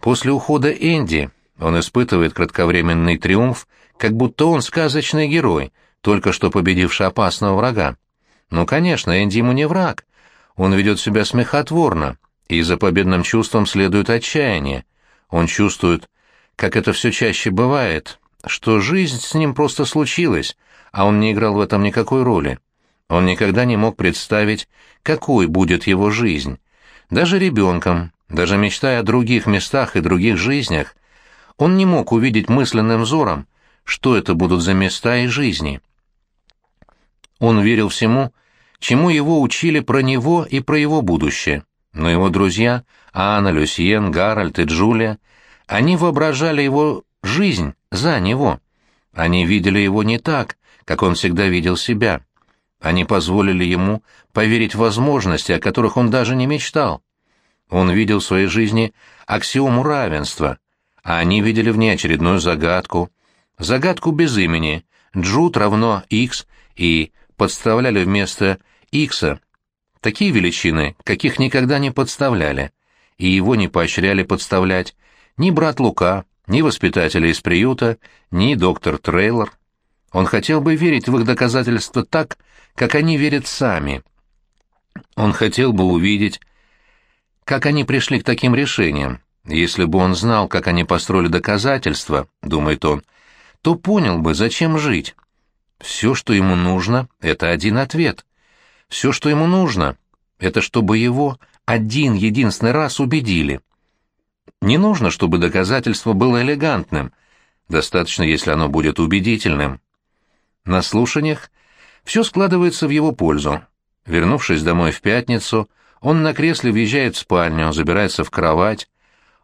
После ухода Энди он испытывает кратковременный триумф, как будто он сказочный герой, только что победивший опасного врага. Ну, конечно, Энди ему не враг. Он ведет себя смехотворно, и за победным чувством следует отчаяние. Он чувствует, как это все чаще бывает, что жизнь с ним просто случилась, а он не играл в этом никакой роли. Он никогда не мог представить, какой будет его жизнь. Даже ребенком, даже мечтая о других местах и других жизнях, он не мог увидеть мысленным взором, что это будут за места и жизни. Он верил всему, чему его учили про него и про его будущее. Но его друзья, Анна, Люсьен, Гарольд и Джулия, они воображали его жизнь за него. Они видели его не так, как он всегда видел себя. Они позволили ему поверить в возможности, о которых он даже не мечтал. Он видел в своей жизни аксиому равенства, а они видели в ней очередную загадку. Загадку без имени. Джуд равно x и подставляли вместо x такие величины, каких никогда не подставляли, и его не поощряли подставлять ни брат Лука, ни воспитатели из приюта, ни доктор Трейлор. Он хотел бы верить в их доказательства так, как они верят сами. Он хотел бы увидеть, как они пришли к таким решениям. Если бы он знал, как они построили доказательства, думает он, то понял бы, зачем жить. Все, что ему нужно, это один ответ. Все, что ему нужно, это чтобы его один единственный раз убедили. Не нужно, чтобы доказательство было элегантным, достаточно, если оно будет убедительным. На слушаниях все складывается в его пользу. Вернувшись домой в пятницу, он на кресле въезжает в спальню, забирается в кровать.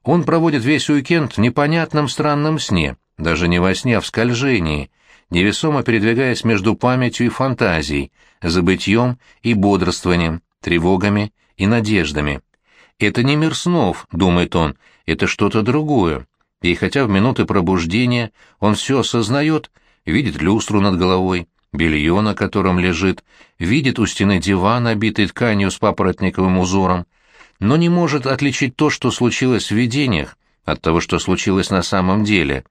Он проводит весь уикенд в непонятном странном сне, даже не во сне, а в скольжении, невесомо передвигаясь между памятью и фантазией, забытьем и бодрствованием, тревогами и надеждами. «Это не мир снов», — думает он, — «это что-то другое». И хотя в минуты пробуждения он все осознает, видит люстру над головой, белье, на котором лежит, видит у стены диван, набитый тканью с папоротниковым узором, но не может отличить то, что случилось в видениях, от того, что случилось на самом деле.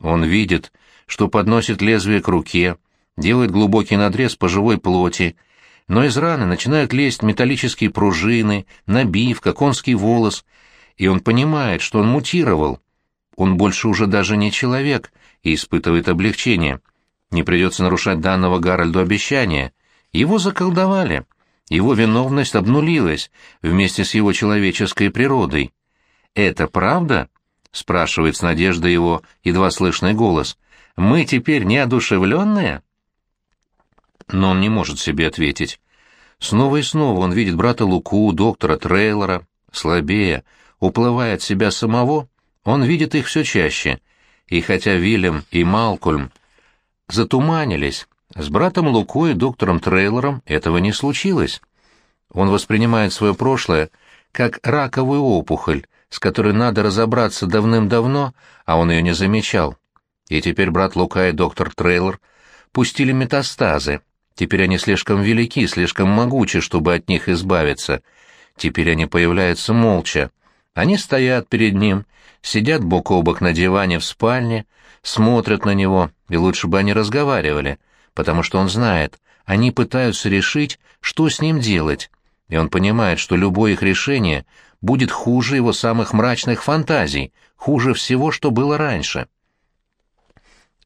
Он видит, что подносит лезвие к руке, делает глубокий надрез по живой плоти, но из раны начинают лезть металлические пружины, набивка, конский волос, и он понимает, что он мутировал. Он больше уже даже не человек и испытывает облегчение — не придется нарушать данного Гарольду обещания. Его заколдовали. Его виновность обнулилась вместе с его человеческой природой. «Это правда?» — спрашивает с надеждой его едва слышный голос. «Мы теперь неодушевленные?» Но он не может себе ответить. Снова и снова он видит брата Луку, доктора Трейлора, слабее, уплывая от себя самого, он видит их все чаще. И хотя Вильям и Малкольм затуманились. С братом Лукой и доктором Трейлором этого не случилось. Он воспринимает свое прошлое как раковую опухоль, с которой надо разобраться давным-давно, а он ее не замечал. И теперь брат Лука и доктор Трейлор пустили метастазы. Теперь они слишком велики, слишком могучи, чтобы от них избавиться. Теперь они появляются молча. Они стоят перед ним, сидят бок о бок на диване в спальне, смотрят на него, и лучше бы они разговаривали, потому что он знает, они пытаются решить, что с ним делать, и он понимает, что любое их решение будет хуже его самых мрачных фантазий, хуже всего, что было раньше.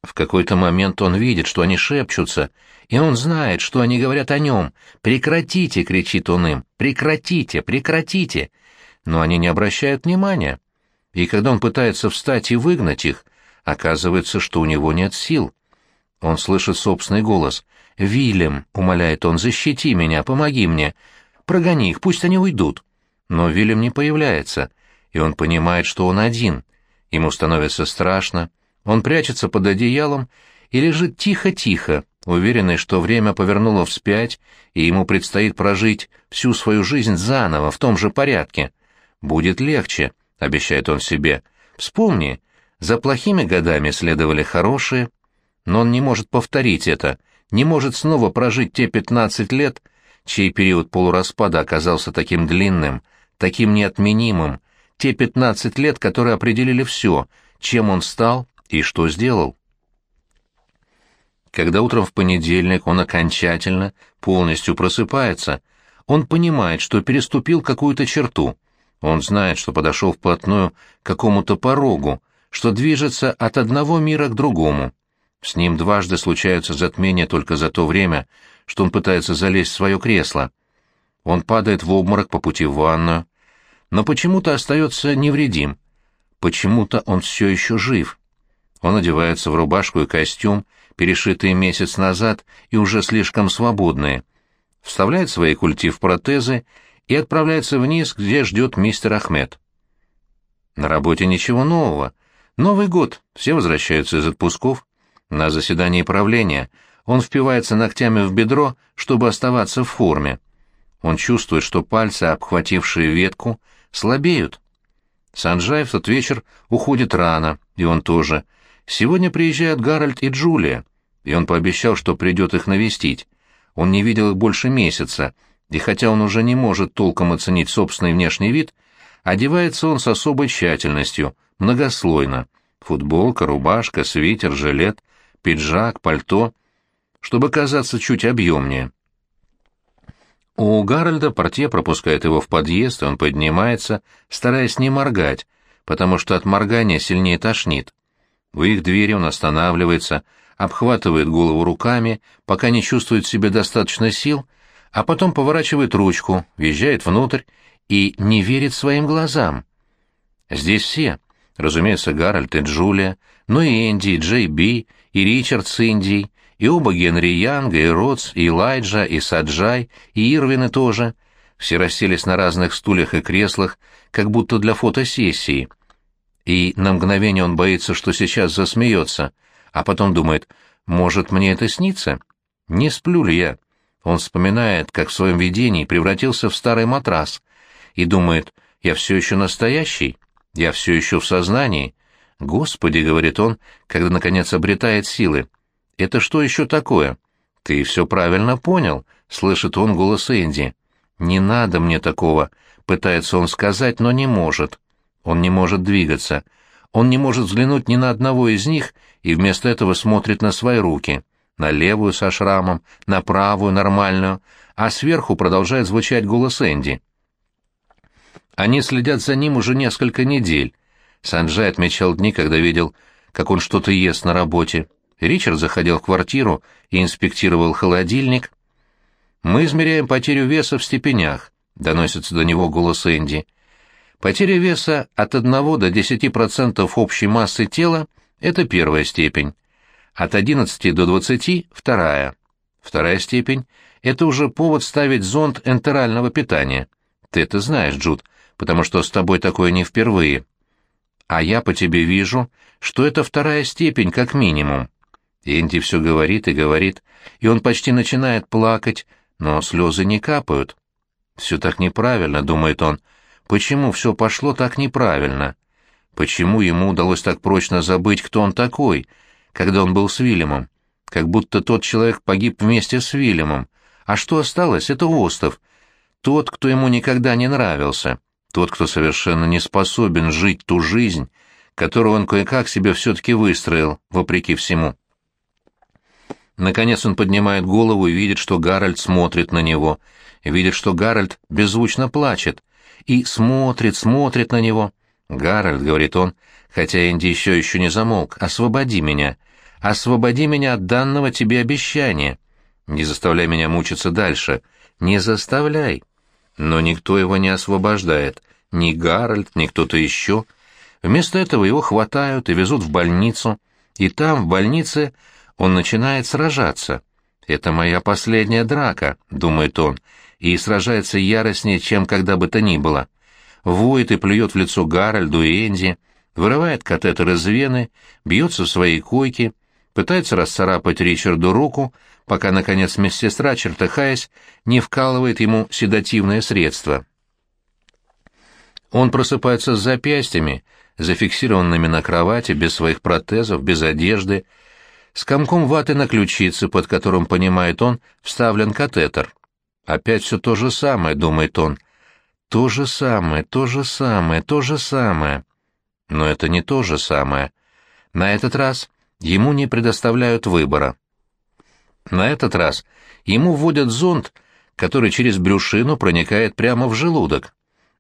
В какой-то момент он видит, что они шепчутся, и он знает, что они говорят о нем. «Прекратите!» — кричит он им. «Прекратите! Прекратите!» Но они не обращают внимания. И когда он пытается встать и выгнать их, Оказывается, что у него нет сил. Он слышит собственный голос. «Вильям», — умоляет он, — «защити меня, помоги мне. Прогони их, пусть они уйдут». Но Вильям не появляется, и он понимает, что он один. Ему становится страшно. Он прячется под одеялом и лежит тихо-тихо, уверенный, что время повернуло вспять, и ему предстоит прожить всю свою жизнь заново, в том же порядке. «Будет легче», — обещает он себе. «Вспомни, за плохими годами следовали хорошие, но он не может повторить это, не может снова прожить те пятнадцать лет, чей период полураспада оказался таким длинным, таким неотменимым, те 15 лет, которые определили все, чем он стал и что сделал. Когда утром в понедельник он окончательно, полностью просыпается, он понимает, что переступил какую-то черту. Он знает, что подошел вплотную к какому-то порогу, что движется от одного мира к другому. С ним дважды случаются затмения только за то время, что он пытается залезть в свое кресло. Он падает в обморок по пути в ванную, но почему-то остается невредим. Почему-то он все еще жив. Он одевается в рубашку и костюм, перешитые месяц назад и уже слишком свободные, вставляет свои культив-протезы и отправляется вниз, где ждет мистер Ахмед. На работе ничего нового. Новый год, все возвращаются из отпусков. На заседании правления он впивается ногтями в бедро, чтобы оставаться в форме. Он чувствует, что пальцы, обхватившие ветку, слабеют. Санджай в тот вечер уходит рано, и он тоже. Сегодня приезжают Гарольд и Джулия, и он пообещал, что придет их навестить. Он не видел их больше месяца, и хотя он уже не может толком оценить собственный внешний вид, одевается он с особой тщательностью, многослойно. Футболка, рубашка, свитер, жилет, пиджак, пальто, чтобы казаться чуть объемнее. У Гарольда портье пропускает его в подъезд, и он поднимается, стараясь не моргать, потому что от моргания сильнее тошнит. В их двери он останавливается, обхватывает голову руками, пока не чувствует в себе достаточно сил, а потом поворачивает ручку, въезжает внутрь и не верит своим глазам. Здесь все, разумеется, Гарольд и Джулия, но и Энди, и Джей Би, и Ричард с Индией, и оба Генри Янга, и Ротс, и Лайджа, и Саджай, и Ирвины тоже. Все расселись на разных стульях и креслах, как будто для фотосессии. И на мгновение он боится, что сейчас засмеется, а потом думает, может, мне это снится? Не сплю ли я? Он вспоминает, как в своем видении превратился в старый матрас, и думает, я все еще настоящий, я все еще в сознании. Господи, говорит он, когда наконец обретает силы, это что еще такое? Ты все правильно понял, слышит он голос Энди. Не надо мне такого, пытается он сказать, но не может. Он не может двигаться. Он не может взглянуть ни на одного из них и вместо этого смотрит на свои руки, на левую со шрамом, на правую нормальную, а сверху продолжает звучать голос Энди. Они следят за ним уже несколько недель. Санджай отмечал дни, когда видел, как он что-то ест на работе. Ричард заходил в квартиру и инспектировал холодильник. «Мы измеряем потерю веса в степенях», — доносится до него голос Энди. «Потеря веса от 1 до 10% общей массы тела — это первая степень. От 11 до 20 — вторая. Вторая степень — это уже повод ставить зонд энтерального питания. Ты это знаешь, Джуд, потому что с тобой такое не впервые. А я по тебе вижу, что это вторая степень как минимум. Энди все говорит и говорит, и он почти начинает плакать, но слезы не капают. «Все так неправильно», — думает он. «Почему все пошло так неправильно? Почему ему удалось так прочно забыть, кто он такой, когда он был с Вильямом? Как будто тот человек погиб вместе с Вильямом. А что осталось, это Остов. Тот, кто ему никогда не нравился. Тот, кто совершенно не способен жить ту жизнь, которую он кое-как себе все-таки выстроил, вопреки всему». Наконец он поднимает голову и видит, что Гарольд смотрит на него, видит, что Гарольд беззвучно плачет, и смотрит, смотрит на него. «Гарольд», — говорит он, хотя Энди еще еще не замолк, — «освободи меня, освободи меня от данного тебе обещания. Не заставляй меня мучиться дальше, не заставляй». Но никто его не освобождает, ни Гарольд, ни кто-то еще. Вместо этого его хватают и везут в больницу, и там, в больнице, он начинает сражаться. «Это моя последняя драка», — думает он, и сражается яростнее, чем когда бы то ни было. Воет и плюет в лицо Гарольду и Энди, вырывает катетер из вены, бьется в своей койке, пытается расцарапать Ричарду руку, пока, наконец, медсестра, чертыхаясь, не вкалывает ему седативное средство. Он просыпается с запястьями, зафиксированными на кровати, без своих протезов, без одежды, с комком ваты на ключице, под которым, понимает он, вставлен катетер. Опять все то же самое, думает он. То же самое, то же самое, то же самое. Но это не то же самое. На этот раз ему не предоставляют выбора. На этот раз ему вводят зонд, который через брюшину проникает прямо в желудок.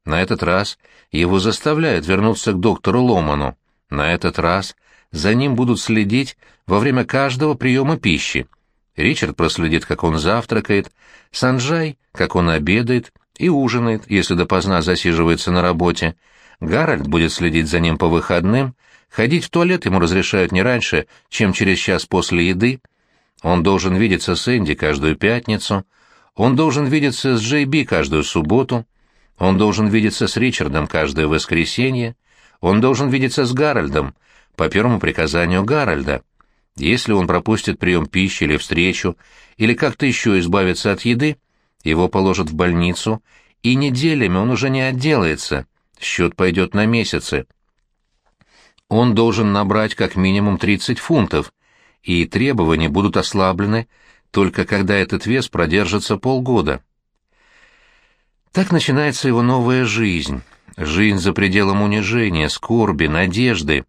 На этот раз его заставляют вернуться к доктору Ломану. На этот раз за ним будут следить во время каждого приема пищи. Ричард проследит, как он завтракает, Санджай, как он обедает и ужинает, если допоздна засиживается на работе. Гарольд будет следить за ним по выходным, ходить в туалет ему разрешают не раньше, чем через час после еды. Он должен видеться с Энди каждую пятницу, он должен видеться с Джей Би каждую субботу, он должен видеться с Ричардом каждое воскресенье, он должен видеться с Гарольдом по первому приказанию Гарольда. Если он пропустит прием пищи или встречу, или как-то еще избавится от еды, его положат в больницу, и неделями он уже не отделается, счет пойдет на месяцы. Он должен набрать как минимум 30 фунтов, и требования будут ослаблены только когда этот вес продержится полгода. Так начинается его новая жизнь, жизнь за пределом унижения, скорби, надежды.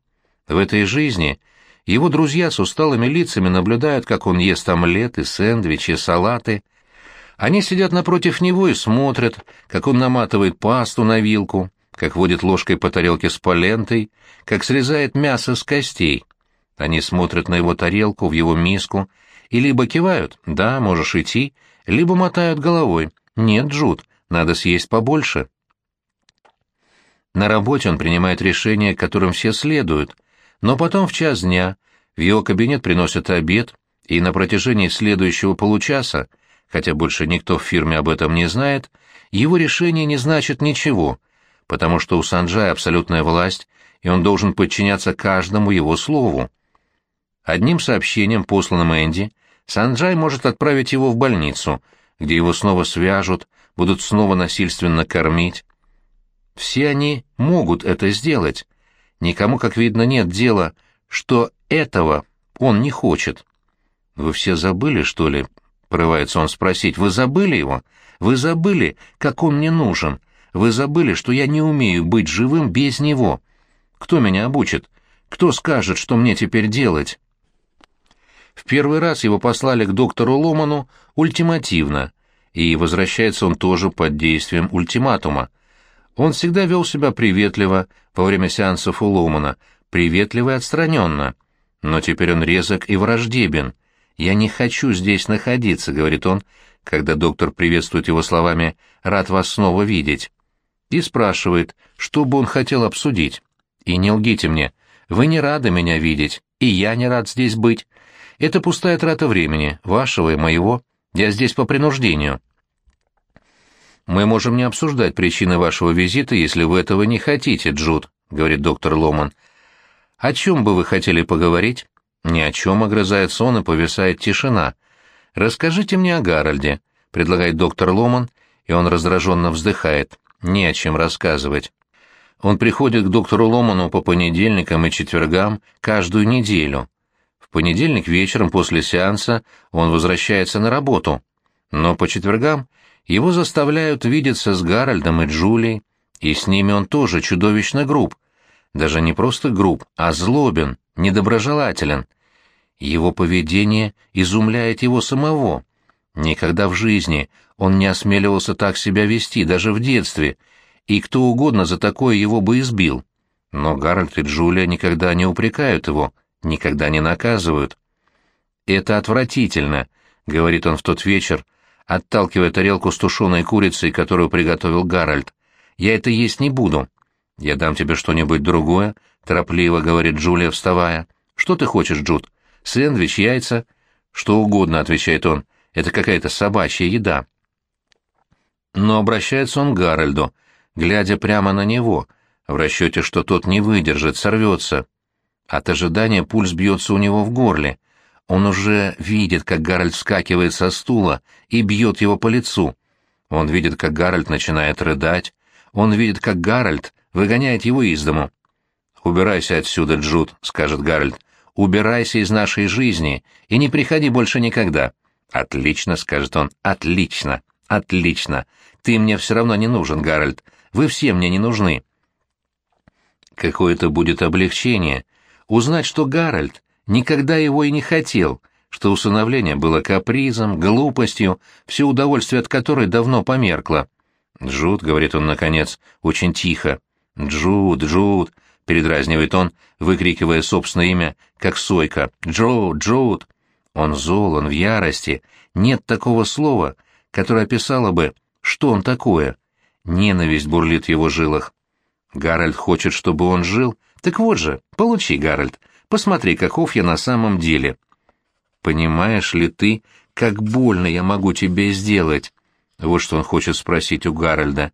В этой жизни его друзья с усталыми лицами наблюдают, как он ест омлеты, сэндвичи, салаты — они сидят напротив него и смотрят, как он наматывает пасту на вилку, как водит ложкой по тарелке с полентой, как срезает мясо с костей. Они смотрят на его тарелку, в его миску, и либо кивают «да, можешь идти», либо мотают головой «нет, Джуд, надо съесть побольше». На работе он принимает решения, которым все следуют, но потом в час дня в его кабинет приносят обед, и на протяжении следующего получаса хотя больше никто в фирме об этом не знает, его решение не значит ничего, потому что у Санджая абсолютная власть, и он должен подчиняться каждому его слову. Одним сообщением, посланным Энди, Санджай может отправить его в больницу, где его снова свяжут, будут снова насильственно кормить. Все они могут это сделать. Никому, как видно, нет дела, что этого он не хочет. Вы все забыли, что ли, — порывается он спросить, — «вы забыли его? Вы забыли, как он мне нужен? Вы забыли, что я не умею быть живым без него? Кто меня обучит? Кто скажет, что мне теперь делать?» В первый раз его послали к доктору Ломану ультимативно, и возвращается он тоже под действием ультиматума. Он всегда вел себя приветливо во время сеансов у Ломана, приветливо и отстраненно, но теперь он резок и враждебен — «Я не хочу здесь находиться», — говорит он, когда доктор приветствует его словами «рад вас снова видеть». И спрашивает, что бы он хотел обсудить. «И не лгите мне, вы не рады меня видеть, и я не рад здесь быть. Это пустая трата времени, вашего и моего. Я здесь по принуждению». «Мы можем не обсуждать причины вашего визита, если вы этого не хотите, Джуд», — говорит доктор Ломан. «О чем бы вы хотели поговорить?» Ни о чем огрызается он и повисает тишина. «Расскажите мне о Гарольде», — предлагает доктор Ломан, и он раздраженно вздыхает. «Не о чем рассказывать». Он приходит к доктору Ломану по понедельникам и четвергам каждую неделю. В понедельник вечером после сеанса он возвращается на работу, но по четвергам его заставляют видеться с Гарольдом и Джулией, и с ними он тоже чудовищно груб. Даже не просто груб, а злобен, недоброжелателен. Его поведение изумляет его самого. Никогда в жизни он не осмеливался так себя вести, даже в детстве, и кто угодно за такое его бы избил. Но Гарольд и Джулия никогда не упрекают его, никогда не наказывают. «Это отвратительно», — говорит он в тот вечер, отталкивая тарелку с тушеной курицей, которую приготовил Гарольд. «Я это есть не буду». «Я дам тебе что-нибудь другое», — торопливо говорит Джулия, вставая. «Что ты хочешь, Джуд?» Сэндвич, яйца. Что угодно, отвечает он. Это какая-то собачья еда. Но обращается он к Гарольду, глядя прямо на него, в расчете, что тот не выдержит, сорвется. От ожидания пульс бьется у него в горле. Он уже видит, как Гарольд вскакивает со стула и бьет его по лицу. Он видит, как Гарольд начинает рыдать. Он видит, как Гарольд выгоняет его из дому. «Убирайся отсюда, Джуд», — скажет Гарольд убирайся из нашей жизни и не приходи больше никогда. Отлично, скажет он, отлично. «Отлично. Ты мне все равно не нужен, Гарольд. Вы все мне не нужны». Какое-то будет облегчение. Узнать, что Гарольд никогда его и не хотел, что усыновление было капризом, глупостью, все удовольствие от которой давно померкло. «Джуд», — говорит он наконец, очень тихо. «Джуд, Джуд», — передразнивает он, выкрикивая собственное имя, как сойка. «Джуд, Джуд». Он зол, он в ярости. Нет такого слова, которое описало бы, что он такое. Ненависть бурлит в его жилах. Гарольд хочет, чтобы он жил. Так вот же, получи, Гарольд. Посмотри, каков я на самом деле. Понимаешь ли ты, как больно я могу тебе сделать? Вот что он хочет спросить у Гарольда.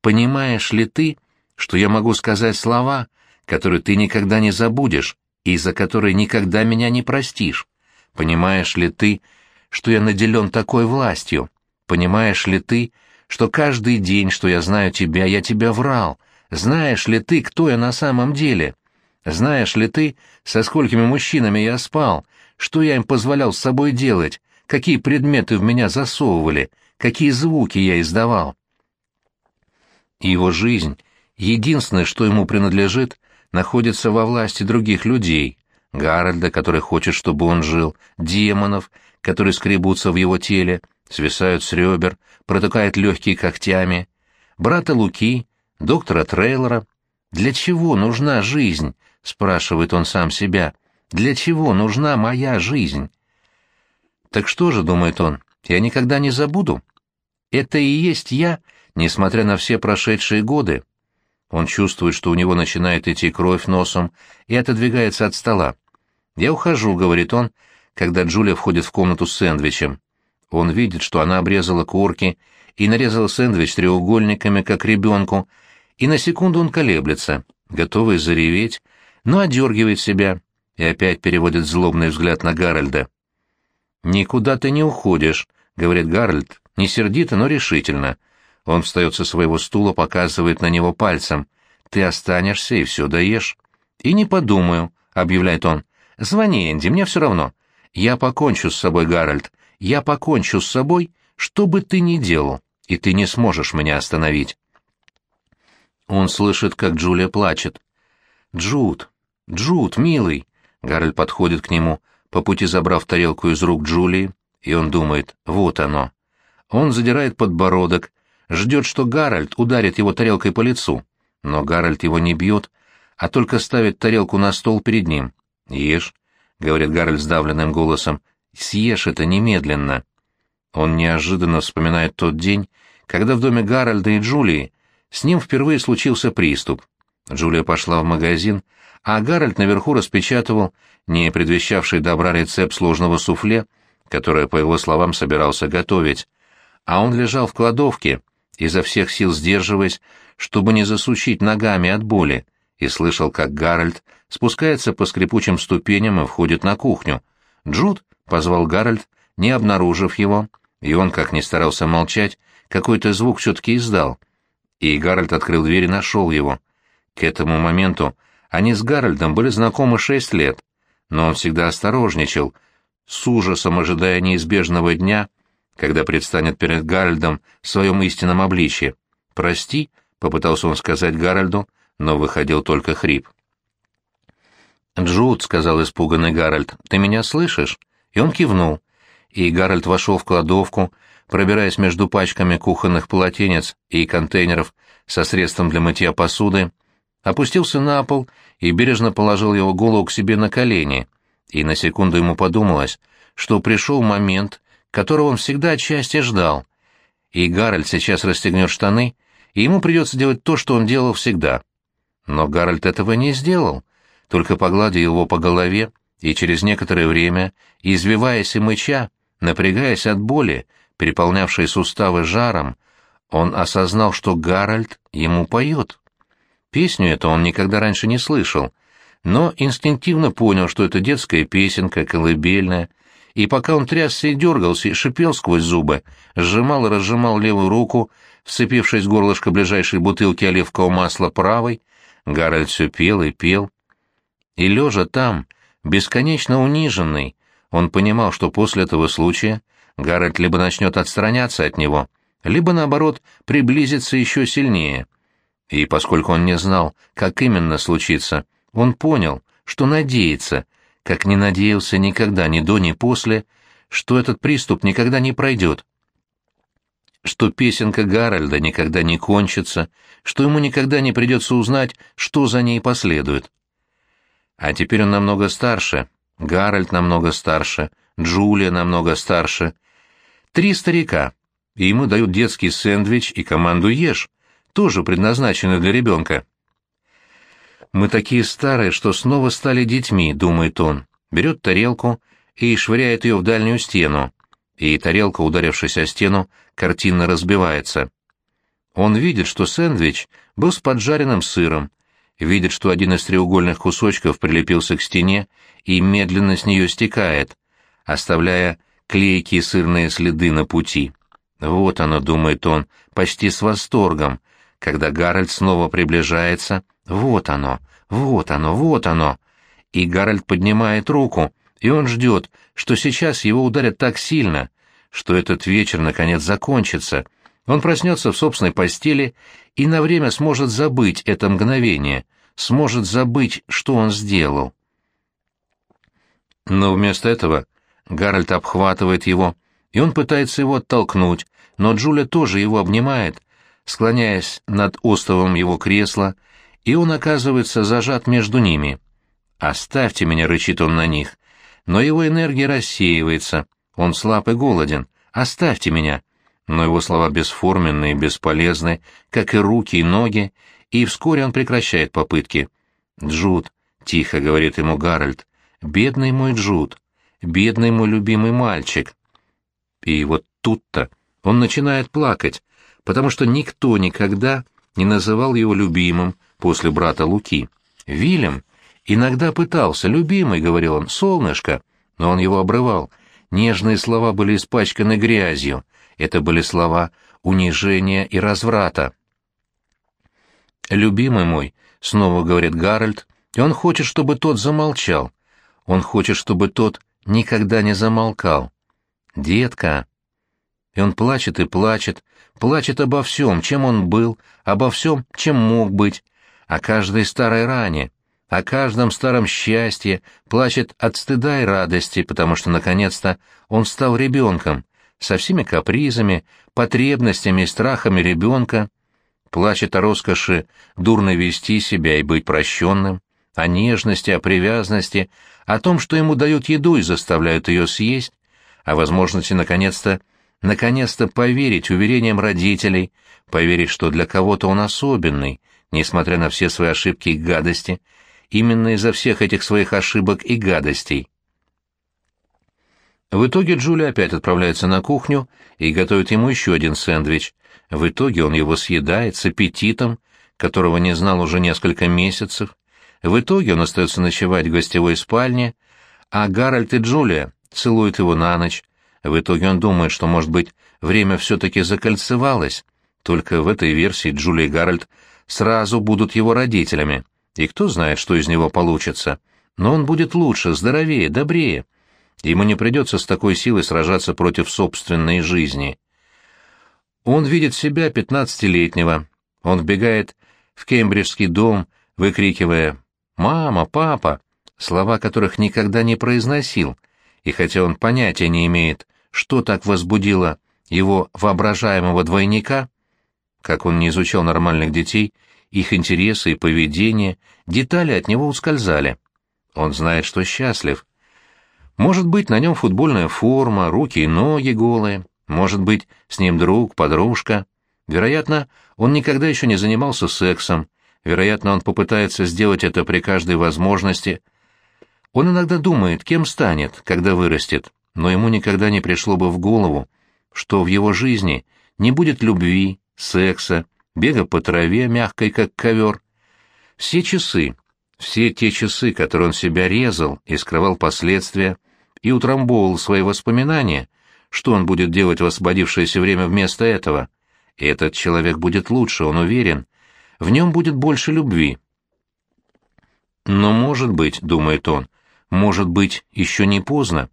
Понимаешь ли ты, что я могу сказать слова, которые ты никогда не забудешь и за которые никогда меня не простишь? Понимаешь ли ты, что я наделен такой властью? Понимаешь ли ты, что каждый день, что я знаю тебя, я тебя врал? Знаешь ли ты, кто я на самом деле? Знаешь ли ты, со сколькими мужчинами я спал, что я им позволял с собой делать, какие предметы в меня засовывали, какие звуки я издавал? Его жизнь, единственное, что ему принадлежит, находится во власти других людей, Гарольда, который хочет, чтобы он жил, демонов, которые скребутся в его теле, свисают с ребер, протыкают легкие когтями, брата Луки, доктора Трейлора. Для чего нужна жизнь? — спрашивает он сам себя. «Для чего нужна моя жизнь?» «Так что же, — думает он, — я никогда не забуду? Это и есть я, несмотря на все прошедшие годы». Он чувствует, что у него начинает идти кровь носом, и отодвигается от стола. «Я ухожу», — говорит он, когда Джулия входит в комнату с сэндвичем. Он видит, что она обрезала корки и нарезала сэндвич треугольниками, как ребенку, и на секунду он колеблется, готовый зареветь, но одергивает себя и опять переводит злобный взгляд на Гарольда. «Никуда ты не уходишь», — говорит Гарольд, не сердито, но решительно. Он встает со своего стула, показывает на него пальцем. «Ты останешься и все доешь». «И не подумаю», — объявляет он. «Звони, Энди, мне все равно. Я покончу с собой, Гарольд. Я покончу с собой, что бы ты ни делал, и ты не сможешь меня остановить». Он слышит, как Джулия плачет. «Джуд, «Джуд, милый!» Гарольд подходит к нему, по пути забрав тарелку из рук Джулии, и он думает, вот оно. Он задирает подбородок, ждет, что Гарольд ударит его тарелкой по лицу, но Гарольд его не бьет, а только ставит тарелку на стол перед ним. «Ешь», — говорит Гарольд сдавленным голосом, — «съешь это немедленно». Он неожиданно вспоминает тот день, когда в доме Гарольда и Джулии с ним впервые случился приступ. Джулия пошла в магазин, а Гарольд наверху распечатывал не предвещавший добра рецепт сложного суфле, которое, по его словам, собирался готовить. А он лежал в кладовке, изо всех сил сдерживаясь, чтобы не засучить ногами от боли, и слышал, как Гарольд спускается по скрипучим ступеням и входит на кухню. «Джуд!» — позвал Гарольд, не обнаружив его, и он, как ни старался молчать, какой-то звук все-таки издал. И Гарольд открыл дверь и нашел его. К этому моменту они с Гарольдом были знакомы шесть лет, но он всегда осторожничал, с ужасом ожидая неизбежного дня, когда предстанет перед Гарольдом в своем истинном обличье. «Прости», — попытался он сказать Гарольду, но выходил только хрип. «Джуд», — сказал испуганный Гарольд, — «ты меня слышишь?» И он кивнул. И Гарольд вошел в кладовку, пробираясь между пачками кухонных полотенец и контейнеров со средством для мытья посуды, опустился на пол и бережно положил его голову к себе на колени, и на секунду ему подумалось, что пришел момент, которого он всегда отчасти ждал, и Гарольд сейчас расстегнет штаны, и ему придется делать то, что он делал всегда. Но Гарольд этого не сделал, только погладил его по голове, и через некоторое время, извиваясь и мыча, напрягаясь от боли, переполнявшей суставы жаром, он осознал, что Гарольд ему поет. Песню эту он никогда раньше не слышал, но инстинктивно понял, что это детская песенка, колыбельная, и пока он трясся и дергался и шипел сквозь зубы, сжимал и разжимал левую руку, вцепившись в горлышко ближайшей бутылки оливкового масла правой, Гарольд все пел и пел. И лежа там, бесконечно униженный, он понимал, что после этого случая Гарольд либо начнет отстраняться от него, либо, наоборот, приблизиться еще сильнее. И поскольку он не знал, как именно случится, он понял, что надеется, как не надеялся никогда ни до, ни после, что этот приступ никогда не пройдет, что песенка Гарольда никогда не кончится, что ему никогда не придется узнать, что за ней последует. А теперь он намного старше, Гарольд намного старше, Джулия намного старше. Три старика, и ему дают детский сэндвич и команду «Ешь», тоже предназначенную для ребенка. «Мы такие старые, что снова стали детьми», — думает он. Берет тарелку и швыряет ее в дальнюю стену, и тарелка, ударившись о стену, картинно разбивается. Он видит, что сэндвич был с поджаренным сыром, видит, что один из треугольных кусочков прилепился к стене и медленно с нее стекает, оставляя клейкие сырные следы на пути. Вот оно, думает он, почти с восторгом, когда Гарольд снова приближается. Вот оно, вот оно, вот оно. И Гарольд поднимает руку, и он ждет, что сейчас его ударят так сильно, что этот вечер наконец закончится. Он проснется в собственной постели и на время сможет забыть это мгновение, сможет забыть, что он сделал. Но вместо этого Гарольд обхватывает его, и он пытается его оттолкнуть, но Джулия тоже его обнимает, склоняясь над остовом его кресла, и он оказывается зажат между ними. «Оставьте меня», — рычит он на них. Но его энергия рассеивается, он слаб и голоден. «Оставьте меня». Но его слова бесформенные, бесполезны, как и руки и ноги, и вскоре он прекращает попытки. «Джуд», — тихо говорит ему Гарольд, — «бедный мой Джуд, бедный мой любимый мальчик». И вот тут-то он начинает плакать, потому что никто никогда не называл его любимым после брата Луки. Вильям иногда пытался, любимый, говорил он, солнышко, но он его обрывал. Нежные слова были испачканы грязью. Это были слова унижения и разврата. «Любимый мой», — снова говорит Гарольд, и он хочет, чтобы тот замолчал. Он хочет, чтобы тот никогда не замолкал. «Детка», и он плачет и плачет, плачет обо всем, чем он был, обо всем, чем мог быть, о каждой старой ране, о каждом старом счастье, плачет от стыда и радости, потому что, наконец-то, он стал ребенком, со всеми капризами, потребностями и страхами ребенка, плачет о роскоши дурно вести себя и быть прощенным, о нежности, о привязанности, о том, что ему дают еду и заставляют ее съесть, о возможности, наконец-то, наконец-то поверить уверениям родителей, поверить, что для кого-то он особенный, несмотря на все свои ошибки и гадости, именно из-за всех этих своих ошибок и гадостей. В итоге Джулия опять отправляется на кухню и готовит ему еще один сэндвич. В итоге он его съедает с аппетитом, которого не знал уже несколько месяцев. В итоге он остается ночевать в гостевой спальне, а Гарольд и Джулия целуют его на ночь, в итоге он думает, что, может быть, время все-таки закольцевалось, только в этой версии Джулия и Гарольд сразу будут его родителями, и кто знает, что из него получится. Но он будет лучше, здоровее, добрее. Ему не придется с такой силой сражаться против собственной жизни. Он видит себя пятнадцатилетнего. Он вбегает в кембриджский дом, выкрикивая «Мама! Папа!» слова которых никогда не произносил, и хотя он понятия не имеет, что так возбудило его воображаемого двойника, как он не изучал нормальных детей, их интересы и поведение, детали от него ускользали. Он знает, что счастлив. Может быть, на нем футбольная форма, руки и ноги голые, может быть, с ним друг, подружка. Вероятно, он никогда еще не занимался сексом, вероятно, он попытается сделать это при каждой возможности. Он иногда думает, кем станет, когда вырастет но ему никогда не пришло бы в голову, что в его жизни не будет любви, секса, бега по траве, мягкой как ковер. Все часы, все те часы, которые он себя резал и скрывал последствия, и утрамбовал свои воспоминания, что он будет делать в освободившееся время вместо этого. Этот человек будет лучше, он уверен. В нем будет больше любви. Но, может быть, думает он, может быть, еще не поздно.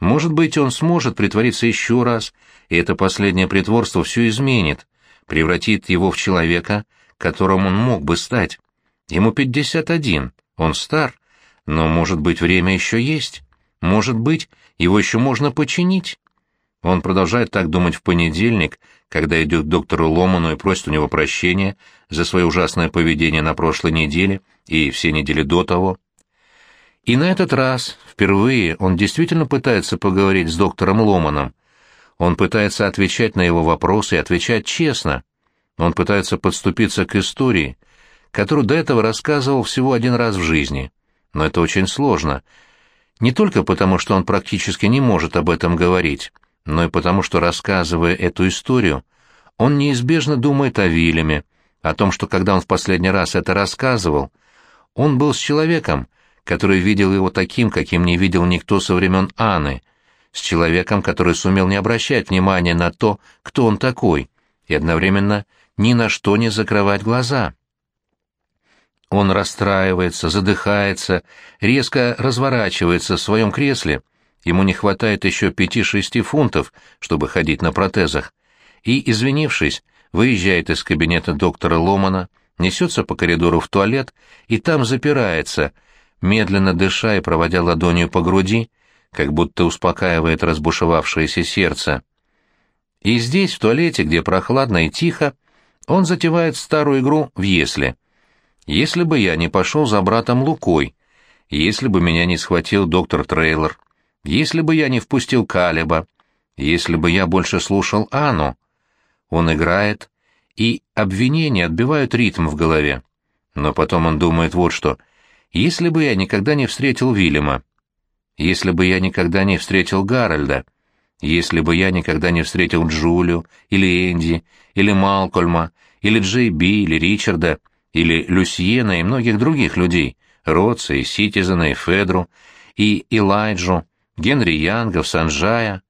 Может быть, он сможет притвориться еще раз, и это последнее притворство все изменит, превратит его в человека, которым он мог бы стать. Ему 51, он стар, но, может быть, время еще есть. Может быть, его еще можно починить. Он продолжает так думать в понедельник, когда идет к доктору Ломану и просит у него прощения за свое ужасное поведение на прошлой неделе и все недели до того. И на этот раз, впервые, он действительно пытается поговорить с доктором Ломаном. Он пытается отвечать на его вопросы и отвечать честно. Он пытается подступиться к истории, которую до этого рассказывал всего один раз в жизни. Но это очень сложно. Не только потому, что он практически не может об этом говорить, но и потому, что, рассказывая эту историю, он неизбежно думает о Вильяме, о том, что когда он в последний раз это рассказывал, он был с человеком, который видел его таким, каким не видел никто со времен Анны, с человеком, который сумел не обращать внимания на то, кто он такой, и одновременно ни на что не закрывать глаза. Он расстраивается, задыхается, резко разворачивается в своем кресле, ему не хватает еще пяти-шести фунтов, чтобы ходить на протезах, и, извинившись, выезжает из кабинета доктора Ломана, несется по коридору в туалет и там запирается — медленно дыша и проводя ладонью по груди, как будто успокаивает разбушевавшееся сердце. И здесь, в туалете, где прохладно и тихо, он затевает старую игру в «если». Если бы я не пошел за братом Лукой, если бы меня не схватил доктор Трейлор, если бы я не впустил Калеба, если бы я больше слушал Анну. Он играет, и обвинения отбивают ритм в голове. Но потом он думает вот что — если бы я никогда не встретил Вильяма, если бы я никогда не встретил Гарольда, если бы я никогда не встретил Джулию, или Энди, или Малкольма, или Джей Би, или Ричарда, или Люсьена и многих других людей, Ротса и Ситизена и Федру, и Элайджу, Генри Янгов, Санжая.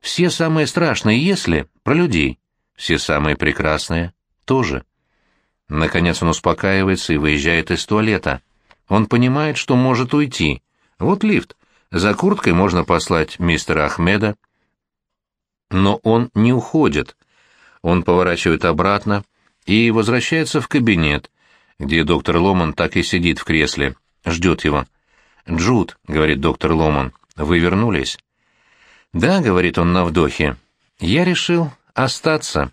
Все самые страшные «если» про людей, все самые прекрасные тоже. Наконец он успокаивается и выезжает из туалета. Он понимает, что может уйти. Вот лифт. За курткой можно послать мистера Ахмеда. Но он не уходит. Он поворачивает обратно и возвращается в кабинет, где доктор Ломан так и сидит в кресле, ждет его. «Джуд», — говорит доктор Ломан, — «вы вернулись?» «Да», — говорит он на вдохе, — «я решил остаться».